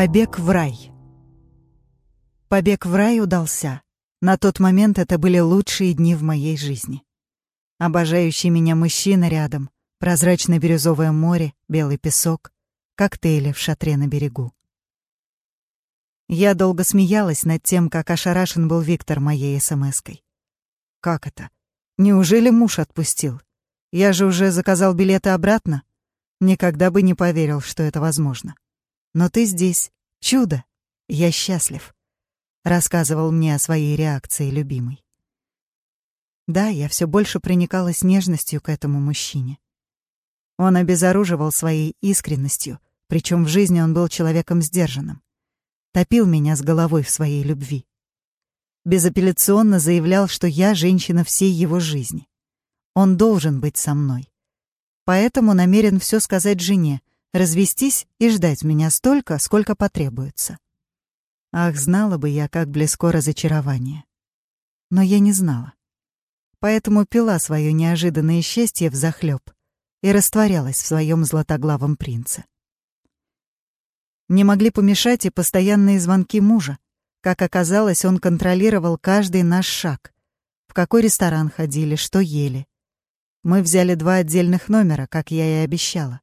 Побег в рай. Побег в рай удался. На тот момент это были лучшие дни в моей жизни. Обожающий меня мужчина рядом, прозрачно-бирюзовое море, белый песок, коктейли в шатре на берегу. Я долго смеялась над тем, как ошарашен был Виктор моей смской. Как это? Неужели муж отпустил? Я же уже заказал билеты обратно. Никогда бы не поверил, что это возможно. Но ты здесь. Чудо. Я счастлив. Рассказывал мне о своей реакции любимый. Да, я все больше проникалась нежностью к этому мужчине. Он обезоруживал своей искренностью, причем в жизни он был человеком сдержанным. Топил меня с головой в своей любви. Безапелляционно заявлял, что я женщина всей его жизни. Он должен быть со мной. Поэтому намерен все сказать жене, развестись и ждать меня столько, сколько потребуется. Ах, знала бы я, как близко разочарование. Но я не знала. Поэтому пила свое неожиданное счастье в захлеб и растворялась в своем златоглавом принце. Не могли помешать и постоянные звонки мужа. Как оказалось, он контролировал каждый наш шаг. В какой ресторан ходили, что ели. Мы взяли два отдельных номера, как я и обещала.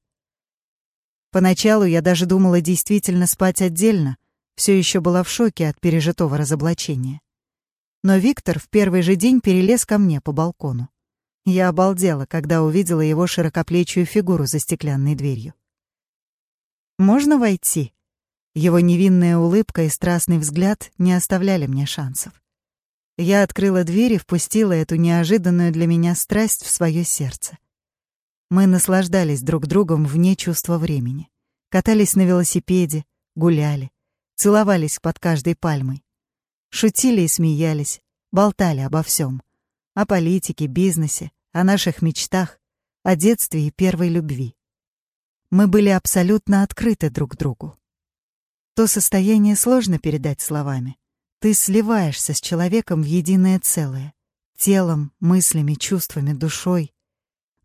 Поначалу я даже думала действительно спать отдельно, все еще была в шоке от пережитого разоблачения. Но Виктор в первый же день перелез ко мне по балкону. Я обалдела, когда увидела его широкоплечую фигуру за стеклянной дверью. «Можно войти?» Его невинная улыбка и страстный взгляд не оставляли мне шансов. Я открыла дверь и впустила эту неожиданную для меня страсть в свое сердце. Мы наслаждались друг другом вне чувства времени. Катались на велосипеде, гуляли, целовались под каждой пальмой. Шутили и смеялись, болтали обо всем. О политике, бизнесе, о наших мечтах, о детстве и первой любви. Мы были абсолютно открыты друг другу. То состояние сложно передать словами. Ты сливаешься с человеком в единое целое. Телом, мыслями, чувствами, душой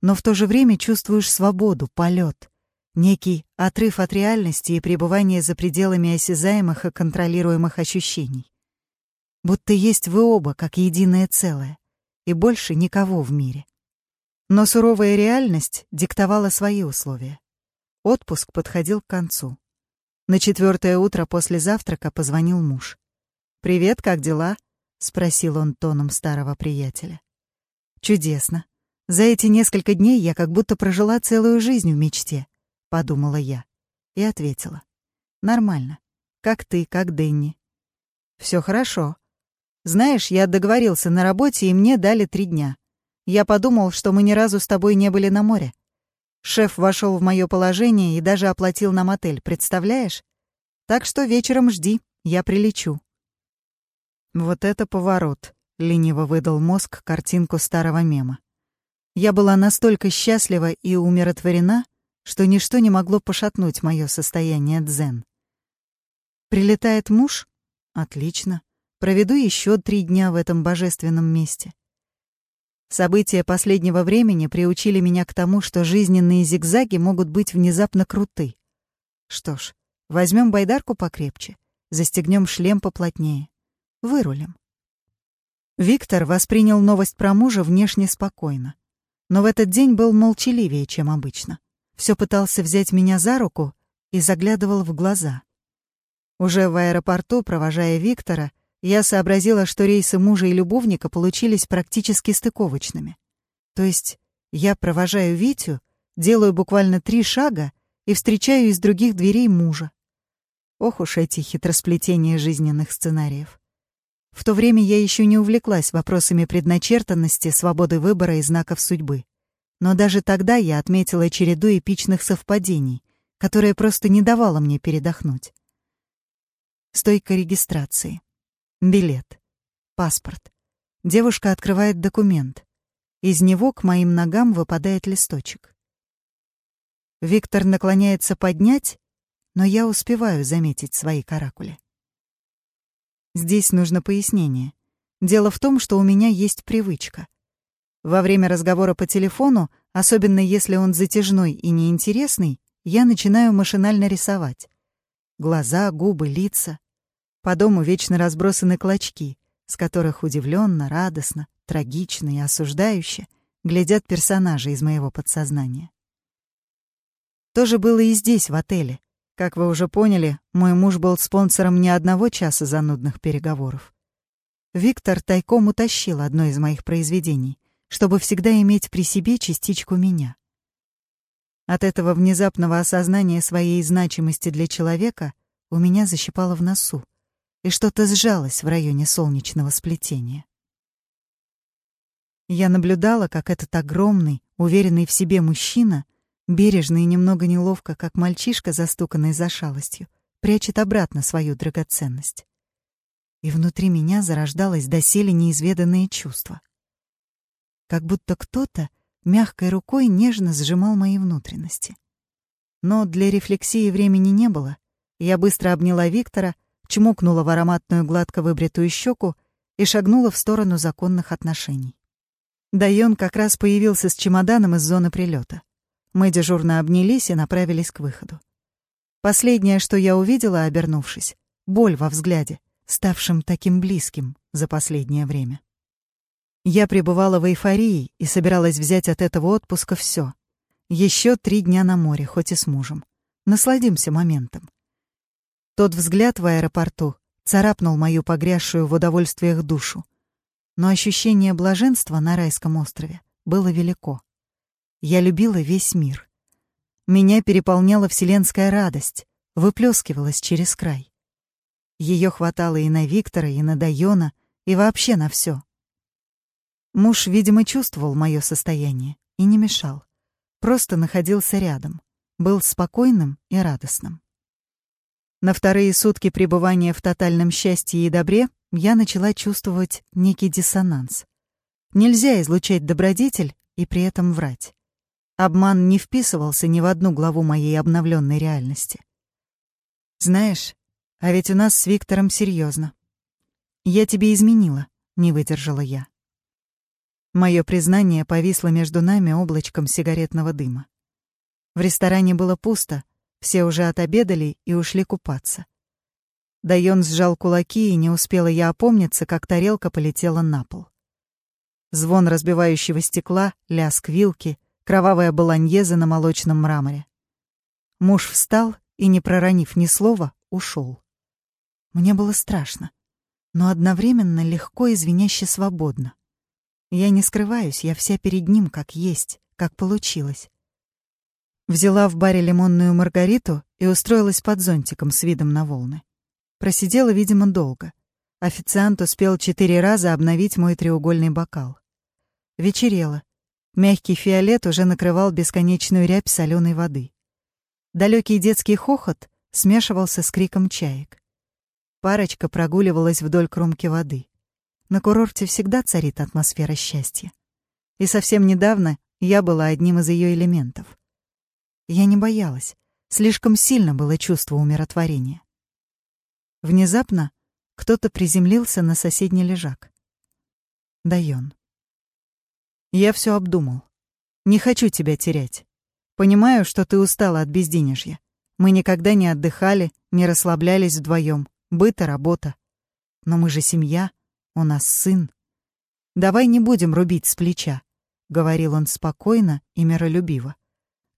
но в то же время чувствуешь свободу, полет, некий отрыв от реальности и пребывание за пределами осязаемых и контролируемых ощущений. Будто есть вы оба как единое целое, и больше никого в мире. Но суровая реальность диктовала свои условия. Отпуск подходил к концу. На четвертое утро после завтрака позвонил муж. «Привет, как дела?» — спросил он тоном старого приятеля. «Чудесно. За эти несколько дней я как будто прожила целую жизнь в мечте, подумала я и ответила. Нормально. Как ты, как Дэнни. Все хорошо. Знаешь, я договорился на работе, и мне дали три дня. Я подумал, что мы ни разу с тобой не были на море. Шеф вошел в мое положение и даже оплатил нам отель, представляешь? Так что вечером жди, я прилечу. Вот это поворот, лениво выдал мозг картинку старого мема. Я была настолько счастлива и умиротворена, что ничто не могло пошатнуть мое состояние дзен. Прилетает муж? Отлично. Проведу еще три дня в этом божественном месте. События последнего времени приучили меня к тому, что жизненные зигзаги могут быть внезапно круты. Что ж, возьмем байдарку покрепче, застегнем шлем поплотнее, вырулим. Виктор воспринял новость про мужа внешне спокойно но в этот день был молчаливее, чем обычно. Все пытался взять меня за руку и заглядывал в глаза. Уже в аэропорту, провожая Виктора, я сообразила, что рейсы мужа и любовника получились практически стыковочными. То есть я провожаю Витю, делаю буквально три шага и встречаю из других дверей мужа. Ох уж эти хитросплетения жизненных сценариев. В то время я еще не увлеклась вопросами предначертанности, свободы выбора и знаков судьбы. Но даже тогда я отметила череду эпичных совпадений, которые просто не давало мне передохнуть. Стойка регистрации. Билет. Паспорт. Девушка открывает документ. Из него к моим ногам выпадает листочек. Виктор наклоняется поднять, но я успеваю заметить свои каракули. Здесь нужно пояснение. Дело в том, что у меня есть привычка. Во время разговора по телефону, особенно если он затяжной и неинтересный, я начинаю машинально рисовать. Глаза, губы, лица. По дому вечно разбросаны клочки, с которых удивленно, радостно, трагично и осуждающе глядят персонажи из моего подсознания. То же было и здесь, в отеле. Как вы уже поняли, мой муж был спонсором не одного часа занудных переговоров. Виктор тайком утащил одно из моих произведений, чтобы всегда иметь при себе частичку меня. От этого внезапного осознания своей значимости для человека у меня защипало в носу, и что-то сжалось в районе солнечного сплетения. Я наблюдала, как этот огромный, уверенный в себе мужчина, бережно и немного неловко, как мальчишка, застуканный за шалостью, прячет обратно свою драгоценность. И внутри меня зарождалось доселе неизведанное чувство. Как будто кто-то мягкой рукой нежно сжимал мои внутренности. Но для рефлексии времени не было. Я быстро обняла Виктора, чмокнула в ароматную гладко выбритую щеку и шагнула в сторону законных отношений. Дайон как раз появился с чемоданом из зоны прилета. Мы дежурно обнялись и направились к выходу. Последнее, что я увидела, обернувшись, боль во взгляде, ставшим таким близким за последнее время. Я пребывала в эйфории и собиралась взять от этого отпуска все. Еще три дня на море, хоть и с мужем. Насладимся моментом. Тот взгляд в аэропорту царапнул мою погрязшую в удовольствиях душу. Но ощущение блаженства на райском острове было велико. Я любила весь мир. Меня переполняла вселенская радость, выплескивалась через край. Ее хватало и на Виктора, и на Дайона, и вообще на все. Муж, видимо, чувствовал мое состояние и не мешал. Просто находился рядом, был спокойным и радостным. На вторые сутки пребывания в тотальном счастье и добре я начала чувствовать некий диссонанс. Нельзя излучать добродетель и при этом врать. Обман не вписывался ни в одну главу моей обновленной реальности. Знаешь, а ведь у нас с Виктором серьезно. Я тебе изменила, не выдержала я. Мое признание повисло между нами облачком сигаретного дыма. В ресторане было пусто, все уже отобедали и ушли купаться. Дайон сжал кулаки, и не успела я опомниться, как тарелка полетела на пол. Звон разбивающего стекла, лязг вилки, кровавая баланьеза на молочном мраморе. Муж встал и, не проронив ни слова, ушел. Мне было страшно, но одновременно легко и звеняще свободно. Я не скрываюсь, я вся перед ним, как есть, как получилось. Взяла в баре лимонную маргариту и устроилась под зонтиком с видом на волны. Просидела, видимо, долго. Официант успел четыре раза обновить мой треугольный бокал. Вечерело. Мягкий фиолет уже накрывал бесконечную рябь соленой воды. Далекий детский хохот смешивался с криком чаек. Парочка прогуливалась вдоль кромки воды. На курорте всегда царит атмосфера счастья. И совсем недавно я была одним из ее элементов. Я не боялась. Слишком сильно было чувство умиротворения. Внезапно кто-то приземлился на соседний лежак. Дайон. Я все обдумал. Не хочу тебя терять. Понимаю, что ты устала от безденежья. Мы никогда не отдыхали, не расслаблялись вдвоем. Быт и работа. Но мы же семья, у нас сын. Давай не будем рубить с плеча, — говорил он спокойно и миролюбиво.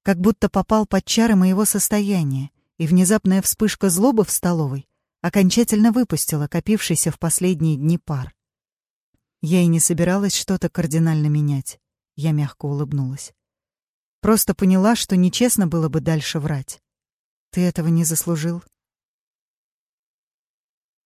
Как будто попал под чары моего состояния, и внезапная вспышка злобы в столовой окончательно выпустила копившийся в последние дни пар. Я и не собиралась что-то кардинально менять. Я мягко улыбнулась. Просто поняла, что нечестно было бы дальше врать. Ты этого не заслужил.